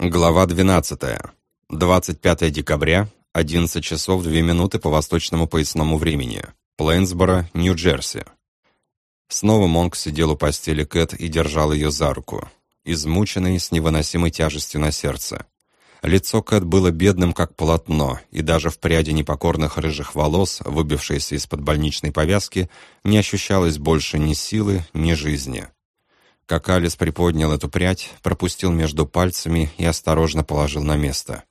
Глава 12. 25 декабря, 11 часов 2 минуты по восточному поясному времени. Плейнсборо, Нью-Джерси. Снова Монк сидел у постели Кэт и держал ее за руку, измученный с невыносимой тяжестью на сердце. Лицо Кэт было бедным, как полотно, и даже в пряди непокорных рыжих волос, выбившейся из-под больничной повязки, не ощущалось больше ни силы, ни жизни. Как Алис приподнял эту прядь, пропустил между пальцами и осторожно положил на место.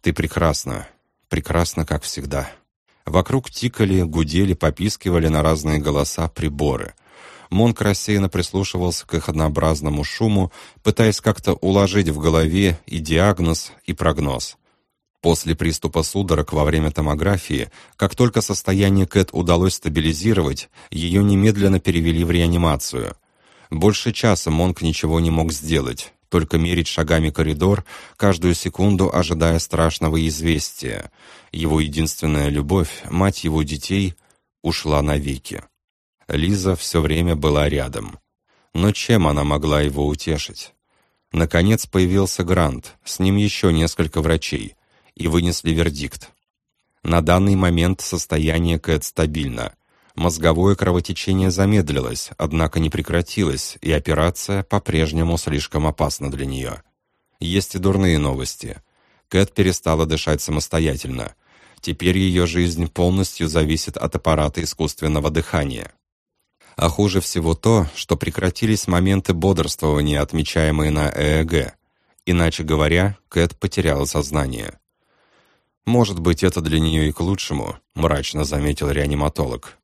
«Ты прекрасна. Прекрасна, как всегда». Вокруг тикали, гудели, попискивали на разные голоса приборы. Монк рассеянно прислушивался к их однообразному шуму, пытаясь как-то уложить в голове и диагноз, и прогноз. После приступа судорог во время томографии, как только состояние Кэт удалось стабилизировать, ее немедленно перевели в реанимацию — больше часа Монк ничего не мог сделать, только мерить шагами коридор, каждую секунду ожидая страшного известия. Его единственная любовь, мать его детей, ушла навеки. Лиза все время была рядом. Но чем она могла его утешить? Наконец появился Грант, с ним еще несколько врачей, и вынесли вердикт. На данный момент состояние Кэт стабильно. Мозговое кровотечение замедлилось, однако не прекратилось, и операция по-прежнему слишком опасна для нее. Есть и дурные новости. Кэт перестала дышать самостоятельно. Теперь ее жизнь полностью зависит от аппарата искусственного дыхания. А хуже всего то, что прекратились моменты бодрствования, отмечаемые на ЭЭГ. Иначе говоря, Кэт потеряла сознание. «Может быть, это для нее и к лучшему», — мрачно заметил реаниматолог.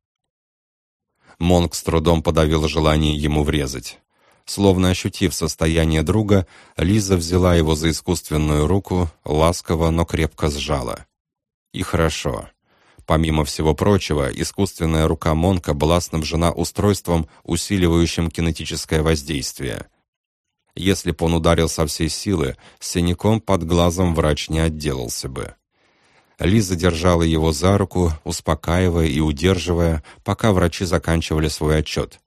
Монк с трудом подавил желание ему врезать. Словно ощутив состояние друга, Лиза взяла его за искусственную руку, ласково, но крепко сжала. И хорошо. Помимо всего прочего, искусственная рука Монка была снабжена устройством, усиливающим кинетическое воздействие. Если бы он ударил со всей силы, синяком под глазом врач не отделался бы. Лиза держала его за руку, успокаивая и удерживая, пока врачи заканчивали свой отчет.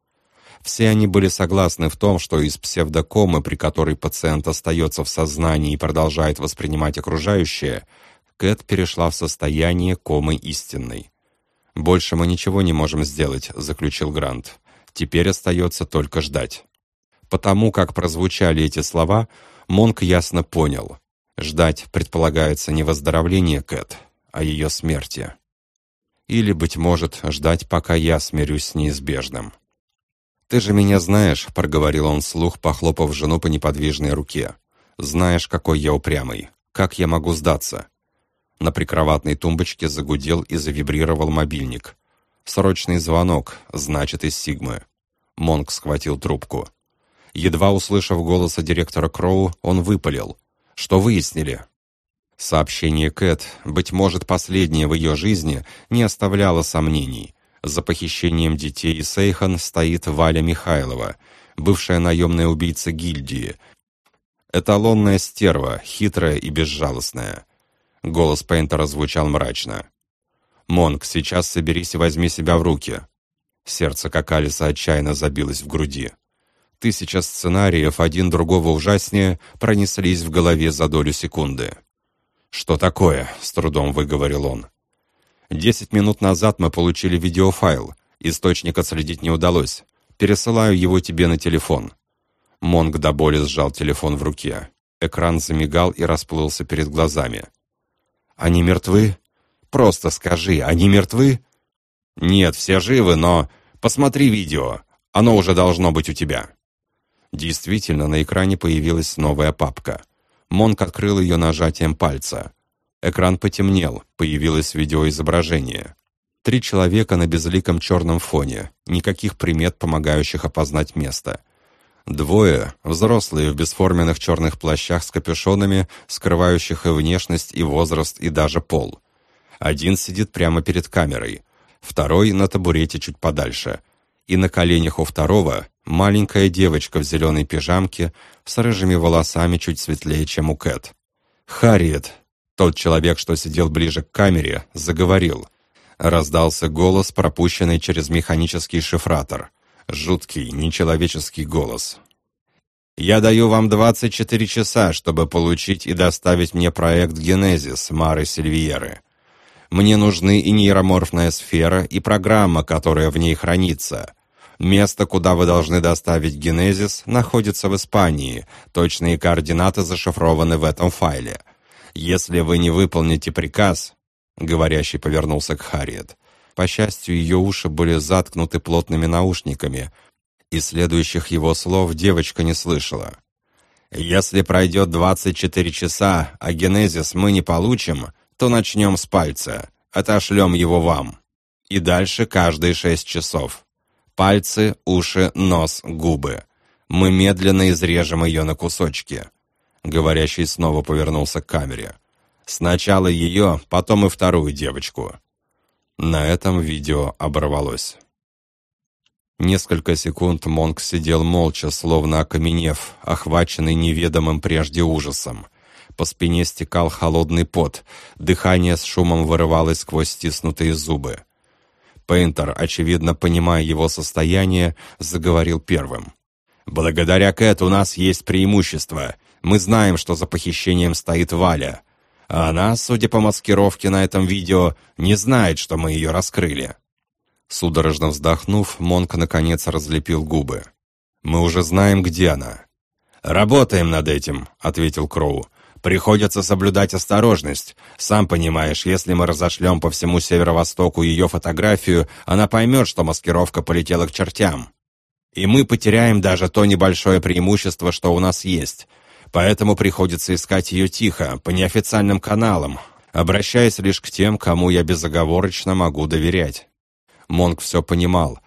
Все они были согласны в том, что из псевдокомы, при которой пациент остается в сознании и продолжает воспринимать окружающее, Кэт перешла в состояние комы истинной. «Больше мы ничего не можем сделать», — заключил Грант. «Теперь остается только ждать». Потому как прозвучали эти слова, Монк ясно понял. Ждать предполагается не выздоровление Кэт, а ее смерти. Или, быть может, ждать, пока я смирюсь с неизбежным. «Ты же меня знаешь», — проговорил он вслух, похлопав жену по неподвижной руке. «Знаешь, какой я упрямый. Как я могу сдаться?» На прикроватной тумбочке загудел и завибрировал мобильник. «Срочный звонок, значит, из Сигмы». Монк схватил трубку. Едва услышав голоса директора Кроу, он выпалил. Что выяснили? Сообщение Кэт, быть может, последнее в ее жизни, не оставляло сомнений. За похищением детей Сейхан стоит Валя Михайлова, бывшая наемная убийца гильдии. Эталонная стерва, хитрая и безжалостная. Голос Пейнтера звучал мрачно. «Монк, сейчас соберись и возьми себя в руки». Сердце Какалиса отчаянно забилось в груди. Тысяча сценариев, один другого ужаснее, пронеслись в голове за долю секунды. «Что такое?» — с трудом выговорил он. «Десять минут назад мы получили видеофайл. Источник отследить не удалось. Пересылаю его тебе на телефон». Монг до боли сжал телефон в руке. Экран замигал и расплылся перед глазами. «Они мертвы? Просто скажи, они мертвы?» «Нет, все живы, но... Посмотри видео. Оно уже должно быть у тебя». Действительно, на экране появилась новая папка. Монк открыл ее нажатием пальца. Экран потемнел, появилось видеоизображение. Три человека на безликом черном фоне, никаких примет, помогающих опознать место. Двое, взрослые в бесформенных черных плащах с капюшонами, скрывающих и внешность, и возраст, и даже пол. Один сидит прямо перед камерой, второй на табурете чуть подальше, и на коленях у второго маленькая девочка в зеленой пижамке с рыжими волосами чуть светлее, чем у Кэт. «Харриет!» Тот человек, что сидел ближе к камере, заговорил. Раздался голос, пропущенный через механический шифратор. Жуткий, нечеловеческий голос. Я даю вам 24 часа, чтобы получить и доставить мне проект «Генезис» Мары Сильвьеры. Мне нужны и нейроморфная сфера, и программа, которая в ней хранится. Место, куда вы должны доставить генезис, находится в Испании. Точные координаты зашифрованы в этом файле. Если вы не выполните приказ...» Говорящий повернулся к Харриет. По счастью, ее уши были заткнуты плотными наушниками, и следующих его слов девочка не слышала. «Если пройдет 24 часа, а генезис мы не получим, то начнем с пальца, отошлем его вам. И дальше каждые шесть часов. Пальцы, уши, нос, губы. Мы медленно изрежем ее на кусочки. Говорящий снова повернулся к камере. Сначала ее, потом и вторую девочку. На этом видео оборвалось. Несколько секунд Монк сидел молча, словно окаменев, охваченный неведомым прежде ужасом. По спине стекал холодный пот, дыхание с шумом вырывалось сквозь стиснутые зубы. Пейнтер, очевидно понимая его состояние, заговорил первым. «Благодаря Кэт у нас есть преимущество. Мы знаем, что за похищением стоит Валя. А она, судя по маскировке на этом видео, не знает, что мы ее раскрыли». Судорожно вздохнув, Монк наконец разлепил губы. «Мы уже знаем, где она». «Работаем над этим», — ответил Кроу. Приходится соблюдать осторожность. Сам понимаешь, если мы разошлем по всему северо-востоку ее фотографию, она поймет, что маскировка полетела к чертям. И мы потеряем даже то небольшое преимущество, что у нас есть. Поэтому приходится искать ее тихо, по неофициальным каналам, обращаясь лишь к тем, кому я безоговорочно могу доверять. Монг все понимал.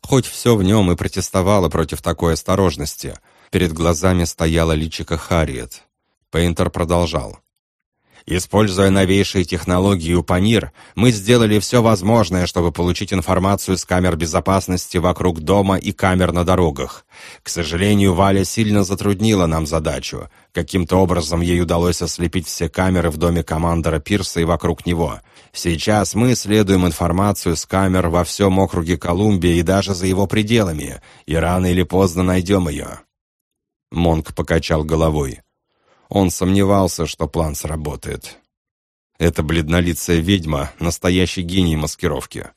Хоть все в нем и протестовало против такой осторожности. Перед глазами стояла личика Харриет. Пейнтер продолжал. Используя новейшие технологии Упанир, мы сделали все возможное, чтобы получить информацию с камер безопасности вокруг дома и камер на дорогах. К сожалению, Валя сильно затруднила нам задачу. Каким-то образом ей удалось ослепить все камеры в доме командора Пирса и вокруг него. Сейчас мы исследуем информацию с камер во всем округе Колумбия и даже за его пределами, и рано или поздно найдем ее. Монк покачал головой. Он сомневался, что план сработает. Эта бледнолицая ведьма — настоящий гений маскировки.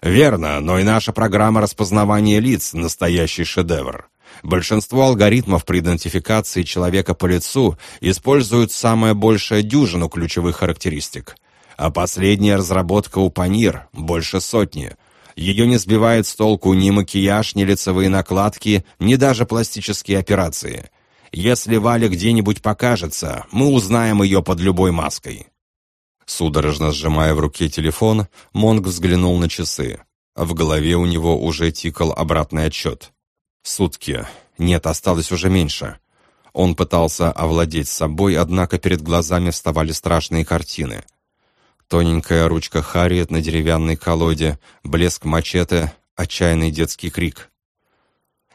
Верно, но и наша программа распознавания лиц — настоящий шедевр. Большинство алгоритмов при идентификации человека по лицу используют самое большее дюжину ключевых характеристик. А последняя разработка у Панир — больше сотни. Ее не сбивает с толку ни макияж, ни лицевые накладки, ни даже пластические операции — если Валя где-нибудь покажется, мы узнаем ее под любой маской». Судорожно сжимая в руке телефон, Монг взглянул на часы. В голове у него уже тикал обратный отчет. Сутки. Нет, осталось уже меньше. Он пытался овладеть собой, однако перед глазами вставали страшные картины. Тоненькая ручка Харриет на деревянной колоде, блеск мачете, отчаянный детский крик.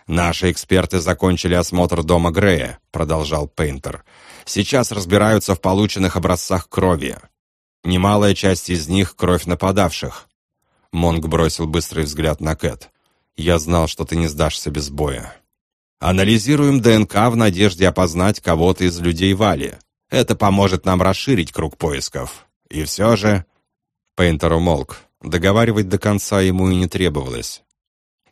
«Наши эксперты закончили осмотр дома Грея», — продолжал Пейнтер. «Сейчас разбираются в полученных образцах крови. Немалая часть из них — кровь нападавших». Монг бросил быстрый взгляд на Кэт. «Я знал, что ты не сдашься без боя». «Анализируем ДНК в надежде опознать кого-то из людей Вали. Это поможет нам расширить круг поисков. И все же...» Пейнтер умолк. Договаривать до конца ему и не требовалось.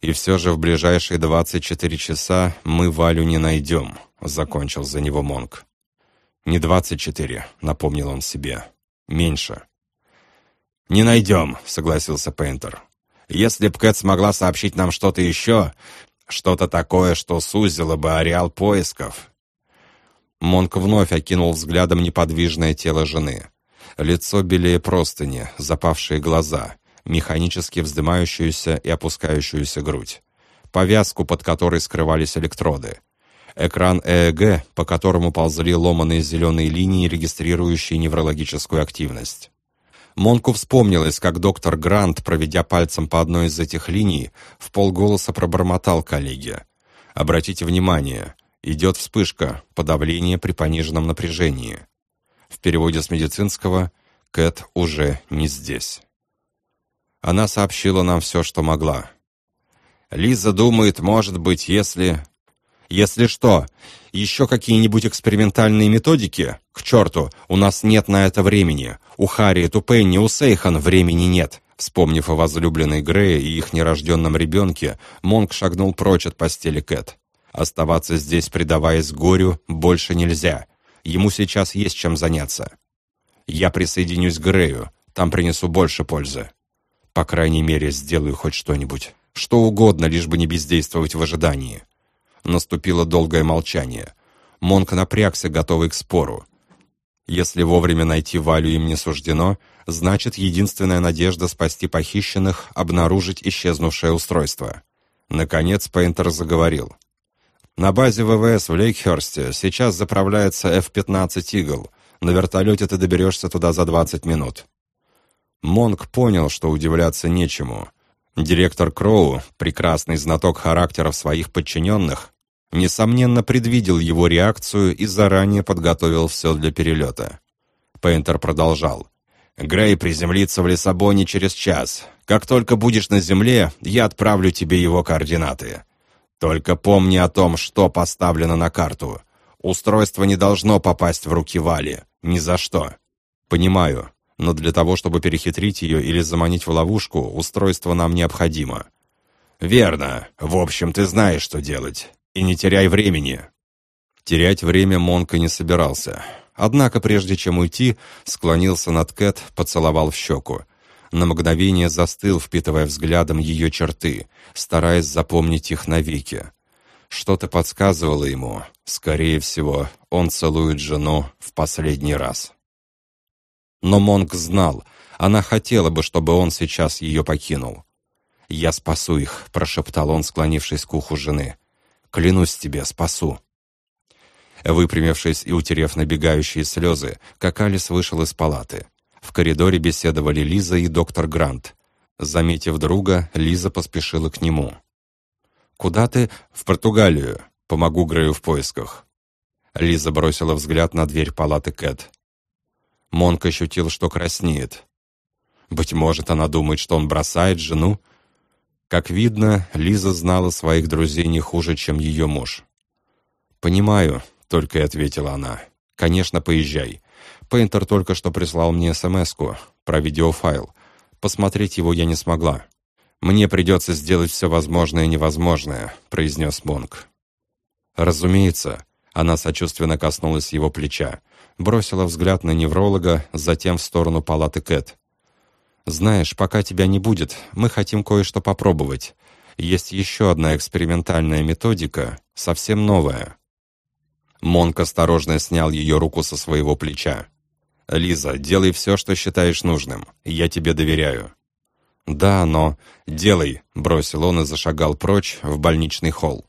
И все же в ближайшие 24 часа мы Валю не найдем», — закончил за него Монк. «Не 24», — напомнил он себе. «Меньше». «Не найдем», — согласился Пейнтер. «Если б Кэт смогла сообщить нам что-то еще, что-то такое, что сузило бы ареал поисков». Монк вновь окинул взглядом неподвижное тело жены. Лицо белее простыни, запавшие глаза — механически вздымающуюся и опускающуюся грудь, повязку, под которой скрывались электроды, экран ЭЭГ, по которому ползли ломаные зеленые линии, регистрирующие неврологическую активность. Монку вспомнилось, как доктор Грант, проведя пальцем по одной из этих линий, в полголоса пробормотал коллеге. «Обратите внимание, идет вспышка, подавление при пониженном напряжении». В переводе с медицинского «Кэт уже не здесь». Она сообщила нам все, что могла. Лиза думает, может быть, если... Если что, еще какие-нибудь экспериментальные методики? К черту, у нас нет на это времени. У Харриет, у Пенни, у Сейхан времени нет. Вспомнив о возлюбленной Грея и их нерожденном ребенке, Монк шагнул прочь от постели Кэт. Оставаться здесь, предаваясь горю, больше нельзя. Ему сейчас есть чем заняться. Я присоединюсь к Грею, там принесу больше пользы. По крайней мере, сделаю хоть что-нибудь. Что угодно, лишь бы не бездействовать в ожидании. Наступило долгое молчание. Монк напрягся, готовый к спору. Если вовремя найти Валю им не суждено, значит, единственная надежда спасти похищенных — обнаружить исчезнувшее устройство. Наконец Пейнтер заговорил. «На базе ВВС в Лейкхерсте сейчас заправляется F-15 «Игл». На вертолете ты доберешься туда за 20 минут». Монк понял, что удивляться нечему. Директор Кроу, прекрасный знаток характеров своих подчиненных, несомненно, предвидел его реакцию и заранее подготовил все для перелета. Пейнтер продолжал. «Грей приземлится в Лиссабоне через час. Как только будешь на земле, я отправлю тебе его координаты. Только помни о том, что поставлено на карту. Устройство не должно попасть в руки Вали. Ни за что. Понимаю, но для того, чтобы перехитрить ее или заманить в ловушку, устройство нам необходимо. Верно. В общем, ты знаешь, что делать. И не теряй времени». Терять время Монка не собирался. Однако, прежде чем уйти, склонился над Кэт, поцеловал в щеку. На мгновение застыл, впитывая взглядом ее черты, стараясь запомнить их навеки. Что-то подсказывало ему. Скорее всего, он целует жену в последний раз. Но Монк знал, она хотела бы, чтобы он сейчас ее покинул. «Я спасу их», — прошептал он, склонившись к уху жены. Клянусь тебе, спасу». Выпрямившись и утерев набегающие слезы, Какалис вышел из палаты. В коридоре беседовали Лиза и доктор Грант. Заметив друга, Лиза поспешила к нему. «Куда ты?» «В Португалию. Помогу Грею в поисках». Лиза бросила взгляд на дверь палаты Кэт. Монк ощутил, что краснеет. Быть может, она думает, что он бросает жену, как видно, Лиза знала своих друзей не хуже, чем ее муж. «Понимаю», — только и ответила она. «Конечно, поезжай. Пейнтер только что прислал мне смс про видеофайл. Посмотреть его я не смогла. Мне придется сделать все возможное и невозможное», — произнес Монк. «Разумеется», — она сочувственно коснулась его плеча, бросила взгляд на невролога, затем в сторону палаты Кэт. «Знаешь, пока тебя не будет, мы хотим кое-что попробовать. Есть еще одна экспериментальная методика, совсем новая». Монк осторожно снял ее руку со своего плеча. «Лиза, делай все, что считаешь нужным. Я тебе доверяю». «Да, но...» «Делай», — бросил он и зашагал прочь в больничный холл.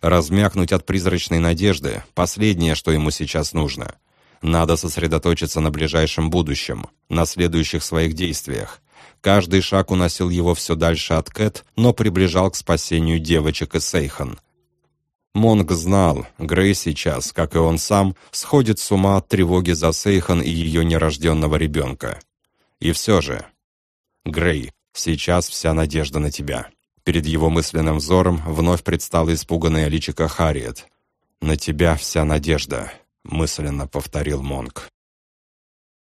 Размякнуть от призрачной надежды — последнее, что ему сейчас нужно — надо сосредоточиться на ближайшем будущем, на следующих своих действиях. Каждый шаг уносил его все дальше от Кэт, но приближал к спасению девочек и Сейхан. Монг знал, Грей сейчас, как и он сам, сходит с ума от тревоги за Сейхан и ее нерожденного ребенка. И все же... Грей, сейчас вся надежда на тебя. Перед его мысленным взором вновь предстала испуганная личико Харриет. «На тебя вся надежда», — мысленно повторил Монк.